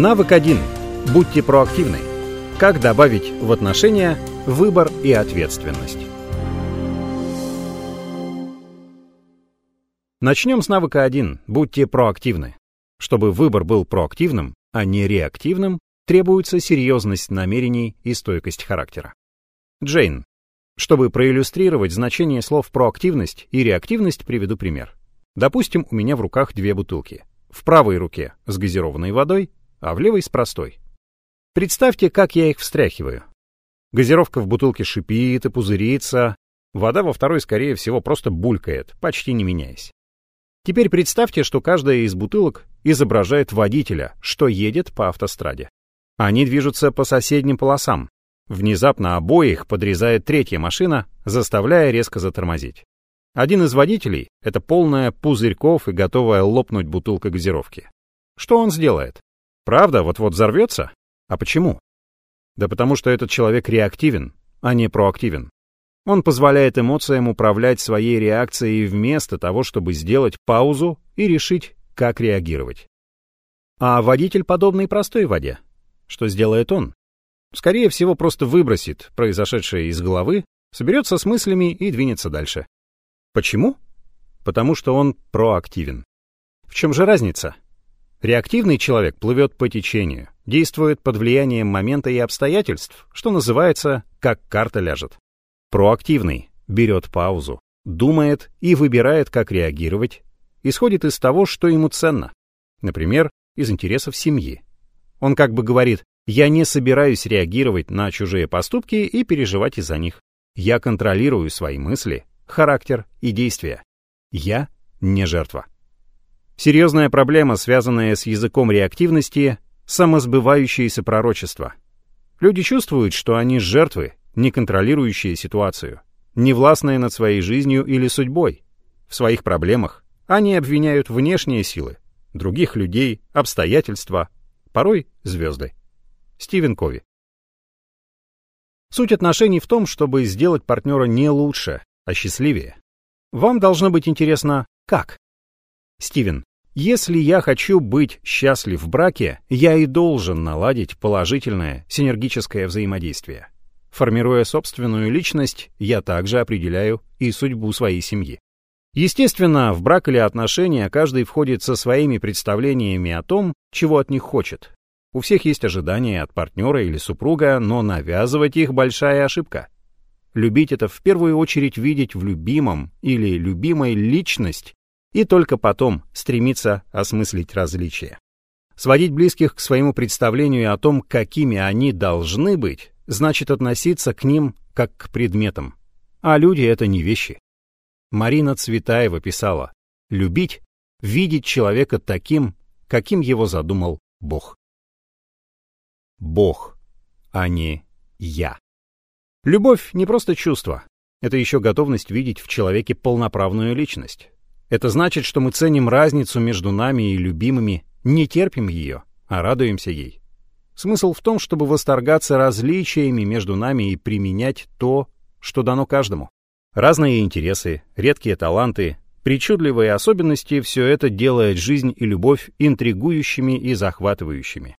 Навык 1. Будьте проактивны. Как добавить в отношения выбор и ответственность? Начнем с навыка 1. Будьте проактивны. Чтобы выбор был проактивным, а не реактивным, требуется серьезность намерений и стойкость характера. Джейн. Чтобы проиллюстрировать значение слов проактивность и реактивность, приведу пример. Допустим, у меня в руках две бутылки. В правой руке с газированной водой, а в левой с простой. Представьте, как я их встряхиваю. Газировка в бутылке шипит и пузырится, вода во второй, скорее всего, просто булькает, почти не меняясь. Теперь представьте, что каждая из бутылок изображает водителя, что едет по автостраде. Они движутся по соседним полосам. Внезапно обоих подрезает третья машина, заставляя резко затормозить. Один из водителей — это полная пузырьков и готовая лопнуть бутылка газировки. Что он сделает? Правда, вот-вот взорвется? А почему? Да потому что этот человек реактивен, а не проактивен. Он позволяет эмоциям управлять своей реакцией вместо того, чтобы сделать паузу и решить, как реагировать. А водитель подобный простой воде. Что сделает он? Скорее всего, просто выбросит произошедшее из головы, соберется с мыслями и двинется дальше. Почему? Потому что он проактивен. В чем же разница? Реактивный человек плывет по течению, действует под влиянием момента и обстоятельств, что называется, как карта ляжет. Проактивный берет паузу, думает и выбирает, как реагировать, исходит из того, что ему ценно, например, из интересов семьи. Он как бы говорит, я не собираюсь реагировать на чужие поступки и переживать из-за них. Я контролирую свои мысли, характер и действия. Я не жертва. Серьезная проблема, связанная с языком реактивности — самосбывающиеся пророчества. Люди чувствуют, что они жертвы, не контролирующие ситуацию, не властные над своей жизнью или судьбой. В своих проблемах они обвиняют внешние силы, других людей, обстоятельства, порой звезды. Стивен Кови. Суть отношений в том, чтобы сделать партнера не лучше, а счастливее. Вам должно быть интересно, как? Стивен, если я хочу быть счастлив в браке, я и должен наладить положительное синергическое взаимодействие. Формируя собственную личность, я также определяю и судьбу своей семьи. Естественно, в брак или отношения каждый входит со своими представлениями о том, чего от них хочет. У всех есть ожидания от партнера или супруга, но навязывать их большая ошибка. Любить это в первую очередь видеть в любимом или любимой личность и только потом стремиться осмыслить различия. Сводить близких к своему представлению о том, какими они должны быть, значит относиться к ним как к предметам. А люди — это не вещи. Марина Цветаева писала «Любить — видеть человека таким, каким его задумал Бог». Бог, а не я. Любовь не просто чувство, это еще готовность видеть в человеке полноправную личность. Это значит, что мы ценим разницу между нами и любимыми, не терпим ее, а радуемся ей. Смысл в том, чтобы восторгаться различиями между нами и применять то, что дано каждому. Разные интересы, редкие таланты, причудливые особенности — все это делает жизнь и любовь интригующими и захватывающими.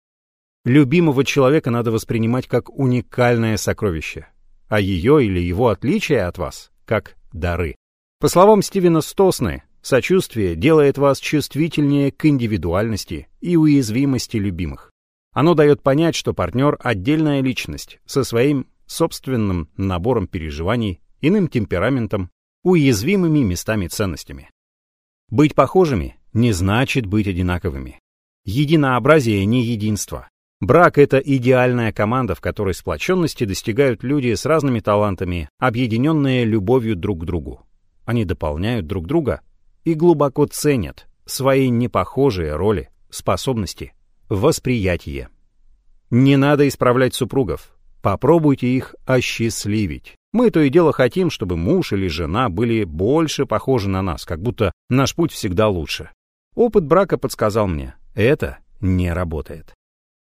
Любимого человека надо воспринимать как уникальное сокровище, а ее или его отличие от вас — как дары. По словам Стивена Стосны, сочувствие делает вас чувствительнее к индивидуальности и уязвимости любимых. Оно дает понять, что партнер — отдельная личность со своим собственным набором переживаний, иным темпераментом, уязвимыми местами ценностями. Быть похожими не значит быть одинаковыми. Единообразие не единство. Брак — это идеальная команда, в которой сплоченности достигают люди с разными талантами, объединенные любовью друг к другу. Они дополняют друг друга и глубоко ценят свои непохожие роли, способности, восприятие. Не надо исправлять супругов. Попробуйте их осчастливить. Мы то и дело хотим, чтобы муж или жена были больше похожи на нас, как будто наш путь всегда лучше. Опыт брака подсказал мне, это не работает.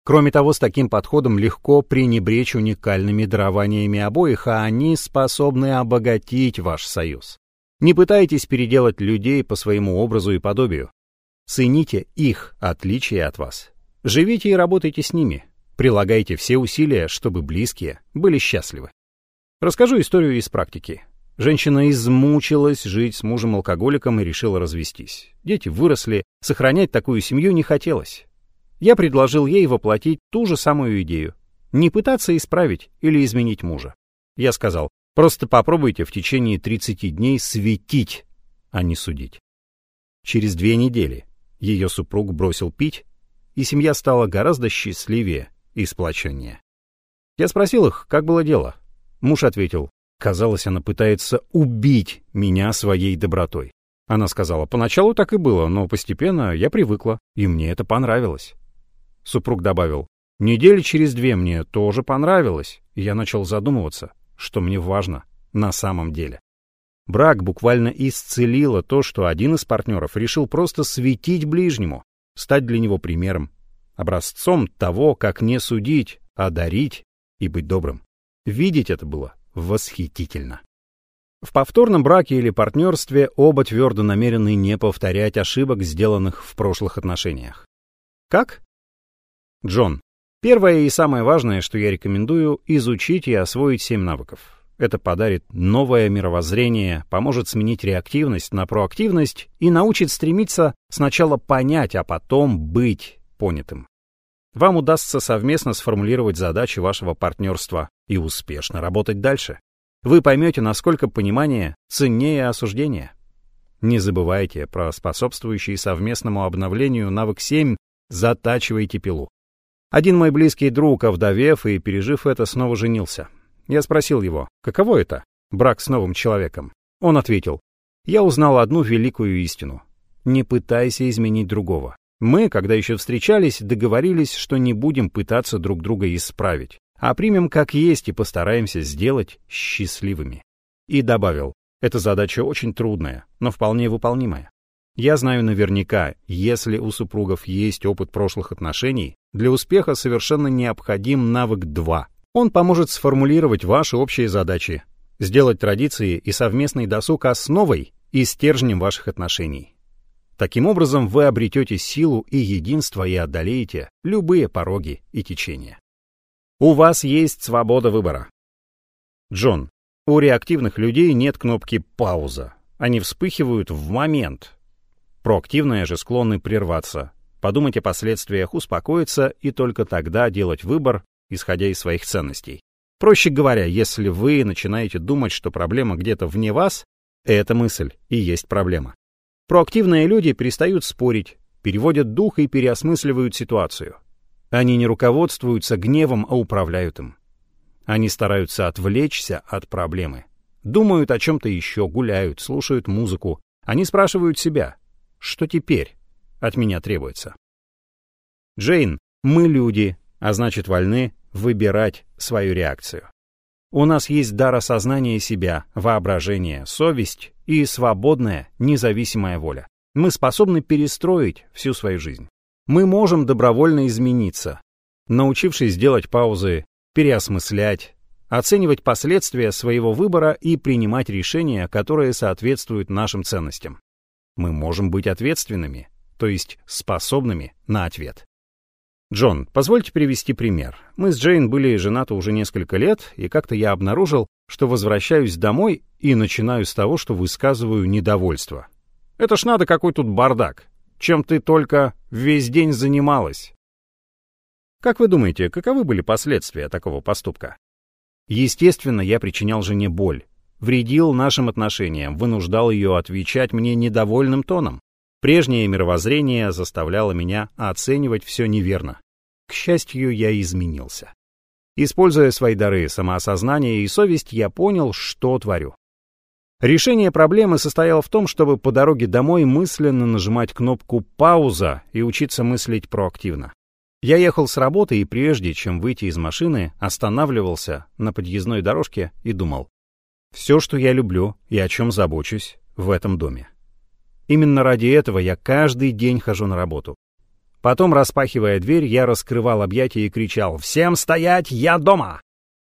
Кроме того, с таким подходом легко пренебречь уникальными дарованиями обоих, а они способны обогатить ваш союз. Не пытайтесь переделать людей по своему образу и подобию. Цените их отличия от вас. Живите и работайте с ними. Прилагайте все усилия, чтобы близкие были счастливы. Расскажу историю из практики. Женщина измучилась жить с мужем-алкоголиком и решила развестись. Дети выросли, сохранять такую семью не хотелось. Я предложил ей воплотить ту же самую идею. Не пытаться исправить или изменить мужа. Я сказал, просто попробуйте в течение 30 дней светить, а не судить. Через две недели ее супруг бросил пить, и семья стала гораздо счастливее и сплоченнее. Я спросил их, как было дело. Муж ответил, Казалось, она пытается убить меня своей добротой. Она сказала, поначалу так и было, но постепенно я привыкла, и мне это понравилось. Супруг добавил, недели через две мне тоже понравилось, и я начал задумываться, что мне важно на самом деле. Брак буквально исцелило то, что один из партнеров решил просто светить ближнему, стать для него примером, образцом того, как не судить, а дарить и быть добрым. Видеть это было восхитительно. В повторном браке или партнерстве оба твердо намерены не повторять ошибок, сделанных в прошлых отношениях. Как? Джон. Первое и самое важное, что я рекомендую, изучить и освоить семь навыков. Это подарит новое мировоззрение, поможет сменить реактивность на проактивность и научит стремиться сначала понять, а потом быть понятым. Вам удастся совместно сформулировать задачи вашего партнерства и успешно работать дальше. Вы поймете, насколько понимание ценнее осуждения. Не забывайте про способствующий совместному обновлению навык 7 «Затачивайте пилу». Один мой близкий друг, овдовев и пережив это, снова женился. Я спросил его, каково это — брак с новым человеком? Он ответил, я узнал одну великую истину. Не пытайся изменить другого. Мы, когда еще встречались, договорились, что не будем пытаться друг друга исправить, а примем как есть и постараемся сделать счастливыми. И добавил, эта задача очень трудная, но вполне выполнимая. Я знаю наверняка, если у супругов есть опыт прошлых отношений, для успеха совершенно необходим навык 2. Он поможет сформулировать ваши общие задачи, сделать традиции и совместный досуг основой и стержнем ваших отношений. Таким образом, вы обретете силу и единство и одолеете любые пороги и течения. У вас есть свобода выбора. Джон, у реактивных людей нет кнопки «пауза». Они вспыхивают в момент. Проактивные же склонны прерваться, подумать о последствиях, успокоиться и только тогда делать выбор, исходя из своих ценностей. Проще говоря, если вы начинаете думать, что проблема где-то вне вас, эта мысль и есть проблема. Проактивные люди перестают спорить, переводят дух и переосмысливают ситуацию. Они не руководствуются гневом, а управляют им. Они стараются отвлечься от проблемы. Думают о чем-то еще, гуляют, слушают музыку. Они спрашивают себя, что теперь от меня требуется. Джейн, мы люди, а значит вольны выбирать свою реакцию. У нас есть дар осознания себя, воображение, совесть и свободная, независимая воля. Мы способны перестроить всю свою жизнь. Мы можем добровольно измениться, научившись делать паузы, переосмыслять, оценивать последствия своего выбора и принимать решения, которые соответствуют нашим ценностям. Мы можем быть ответственными, то есть способными на ответ. Джон, позвольте привести пример. Мы с Джейн были женаты уже несколько лет, и как-то я обнаружил, что возвращаюсь домой и начинаю с того, что высказываю недовольство. Это ж надо какой тут бардак. Чем ты только весь день занималась? Как вы думаете, каковы были последствия такого поступка? Естественно, я причинял жене боль, вредил нашим отношениям, вынуждал ее отвечать мне недовольным тоном. Прежнее мировоззрение заставляло меня оценивать все неверно. К счастью, я изменился. Используя свои дары самоосознания и совесть, я понял, что творю. Решение проблемы состояло в том, чтобы по дороге домой мысленно нажимать кнопку «пауза» и учиться мыслить проактивно. Я ехал с работы и прежде, чем выйти из машины, останавливался на подъездной дорожке и думал. Все, что я люблю и о чем забочусь в этом доме. Именно ради этого я каждый день хожу на работу. Потом, распахивая дверь, я раскрывал объятия и кричал «Всем стоять! Я дома!»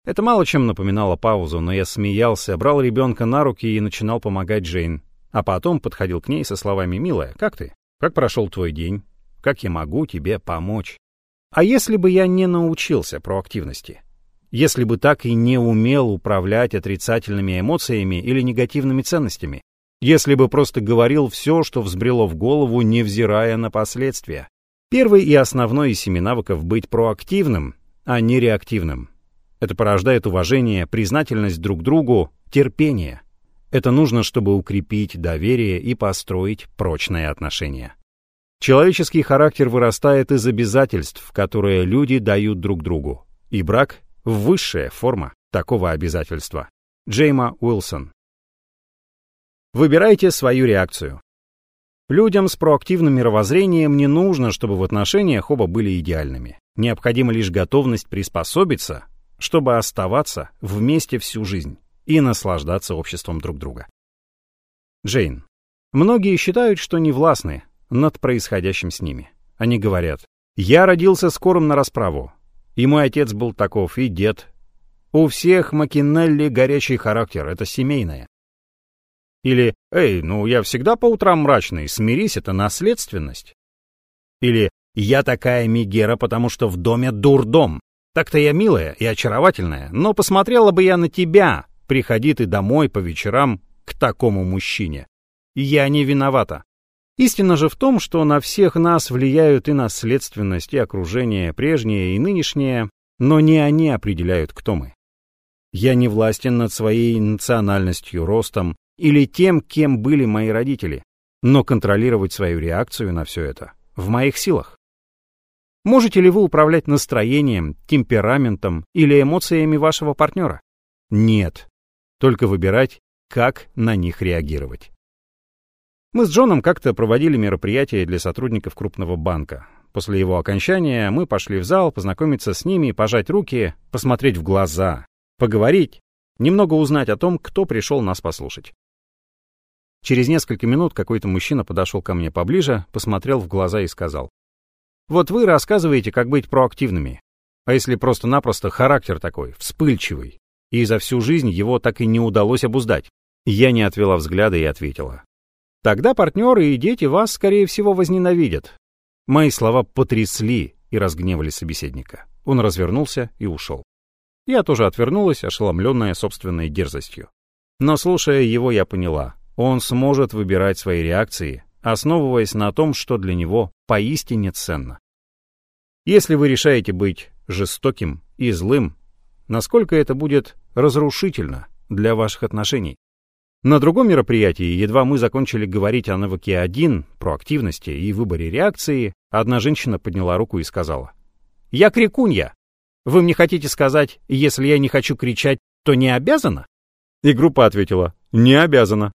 Это мало чем напоминало паузу, но я смеялся, брал ребенка на руки и начинал помогать Джейн. А потом подходил к ней со словами «Милая, как ты? Как прошел твой день? Как я могу тебе помочь?» А если бы я не научился проактивности? Если бы так и не умел управлять отрицательными эмоциями или негативными ценностями? Если бы просто говорил все, что взбрело в голову, невзирая на последствия? Первый и основной из семи навыков — быть проактивным, а не реактивным. Это порождает уважение, признательность друг другу, терпение. Это нужно, чтобы укрепить доверие и построить прочные отношения. Человеческий характер вырастает из обязательств, которые люди дают друг другу. И брак — высшая форма такого обязательства. Джейма Уилсон. Выбирайте свою реакцию. Людям с проактивным мировоззрением не нужно, чтобы в отношениях оба были идеальными. Необходима лишь готовность приспособиться, чтобы оставаться вместе всю жизнь и наслаждаться обществом друг друга. Джейн. Многие считают, что не властны, над происходящим с ними. Они говорят, «Я родился скорым на расправу, и мой отец был таков, и дед. У всех Макинелли горячий характер, это семейное». Или «Эй, ну я всегда по утрам мрачный, смирись, это наследственность». Или «Я такая Мигера, потому что в доме дурдом. Так-то я милая и очаровательная, но посмотрела бы я на тебя, приходи ты домой по вечерам к такому мужчине. Я не виновата. Истина же в том, что на всех нас влияют и наследственность, и окружение, прежнее и нынешнее, но не они определяют, кто мы. Я не властен над своей национальностью, ростом или тем, кем были мои родители, но контролировать свою реакцию на все это в моих силах. Можете ли вы управлять настроением, темпераментом или эмоциями вашего партнера? Нет. Только выбирать, как на них реагировать. Мы с Джоном как-то проводили мероприятие для сотрудников крупного банка. После его окончания мы пошли в зал познакомиться с ними, пожать руки, посмотреть в глаза, поговорить, немного узнать о том, кто пришел нас послушать. Через несколько минут какой-то мужчина подошел ко мне поближе, посмотрел в глаза и сказал, «Вот вы рассказываете, как быть проактивными. А если просто-напросто характер такой, вспыльчивый, и за всю жизнь его так и не удалось обуздать?» Я не отвела взгляда и ответила, Тогда партнеры и дети вас, скорее всего, возненавидят. Мои слова потрясли и разгневали собеседника. Он развернулся и ушел. Я тоже отвернулась, ошеломленная собственной дерзостью. Но слушая его, я поняла, он сможет выбирать свои реакции, основываясь на том, что для него поистине ценно. Если вы решаете быть жестоким и злым, насколько это будет разрушительно для ваших отношений? На другом мероприятии, едва мы закончили говорить о навыке 1, проактивности и выборе реакции, одна женщина подняла руку и сказала, «Я крикунья. Вы мне хотите сказать, если я не хочу кричать, то не обязана?» И группа ответила, «Не обязана».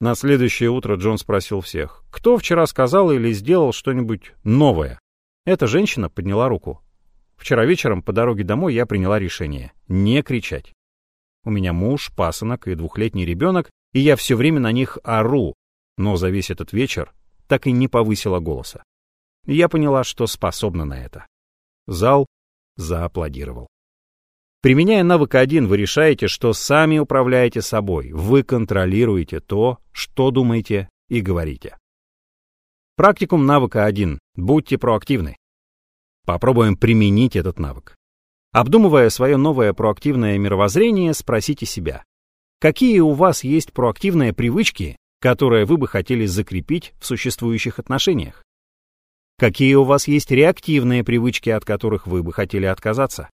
На следующее утро Джон спросил всех, кто вчера сказал или сделал что-нибудь новое. Эта женщина подняла руку. Вчера вечером по дороге домой я приняла решение не кричать. У меня муж, пасынок и двухлетний ребенок, и я все время на них ору, но за весь этот вечер так и не повысила голоса. Я поняла, что способна на это. Зал зааплодировал. Применяя навык 1, вы решаете, что сами управляете собой, вы контролируете то, что думаете и говорите. Практикум навыка 1. Будьте проактивны. Попробуем применить этот навык. Обдумывая свое новое проактивное мировоззрение, спросите себя, какие у вас есть проактивные привычки, которые вы бы хотели закрепить в существующих отношениях? Какие у вас есть реактивные привычки, от которых вы бы хотели отказаться?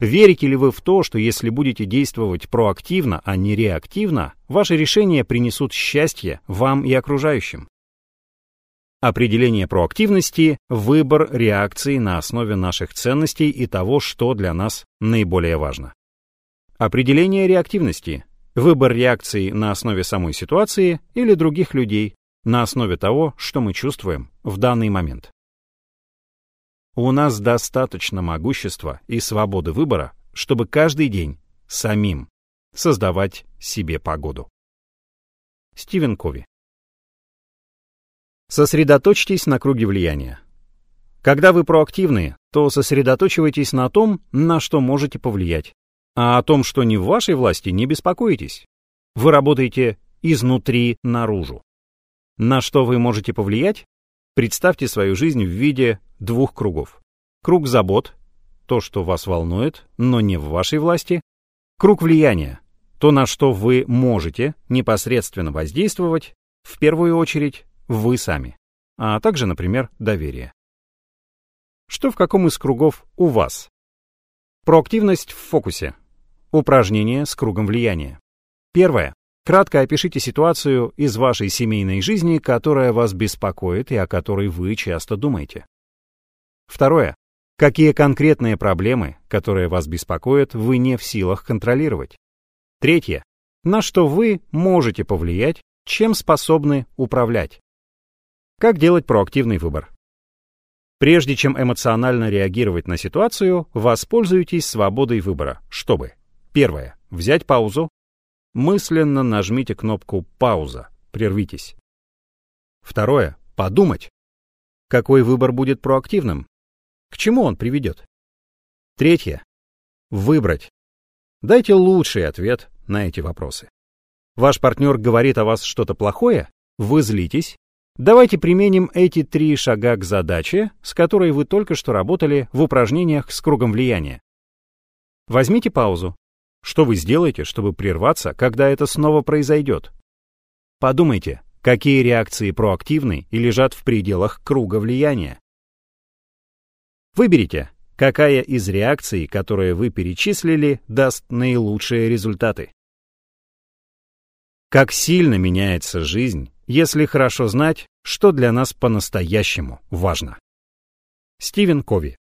Верите ли вы в то, что если будете действовать проактивно, а не реактивно, ваши решения принесут счастье вам и окружающим? Определение проактивности – выбор реакции на основе наших ценностей и того, что для нас наиболее важно. Определение реактивности – выбор реакции на основе самой ситуации или других людей, на основе того, что мы чувствуем в данный момент. У нас достаточно могущества и свободы выбора, чтобы каждый день самим создавать себе погоду. Стивен Кови Сосредоточьтесь на круге влияния. Когда вы проактивны, то сосредоточивайтесь на том, на что можете повлиять. А о том, что не в вашей власти, не беспокойтесь. Вы работаете изнутри наружу. На что вы можете повлиять? Представьте свою жизнь в виде двух кругов. Круг забот — то, что вас волнует, но не в вашей власти. Круг влияния — то, на что вы можете непосредственно воздействовать, в первую очередь, вы сами, а также, например, доверие. Что в каком из кругов у вас? Проактивность в фокусе. Упражнение с кругом влияния. Первое. Кратко опишите ситуацию из вашей семейной жизни, которая вас беспокоит и о которой вы часто думаете. Второе. Какие конкретные проблемы, которые вас беспокоят, вы не в силах контролировать. Третье. На что вы можете повлиять, чем способны управлять. Как делать проактивный выбор? Прежде чем эмоционально реагировать на ситуацию, воспользуйтесь свободой выбора, чтобы Первое. Взять паузу, Мысленно нажмите кнопку «Пауза», прервитесь. Второе. Подумать. Какой выбор будет проактивным? К чему он приведет? Третье. Выбрать. Дайте лучший ответ на эти вопросы. Ваш партнер говорит о вас что-то плохое? Вы злитесь? Давайте применим эти три шага к задаче, с которой вы только что работали в упражнениях с кругом влияния. Возьмите паузу, что вы сделаете, чтобы прерваться, когда это снова произойдет? Подумайте, какие реакции проактивны и лежат в пределах круга влияния. Выберите, какая из реакций, которые вы перечислили, даст наилучшие результаты. Как сильно меняется жизнь, если хорошо знать, что для нас по-настоящему важно. Стивен Кови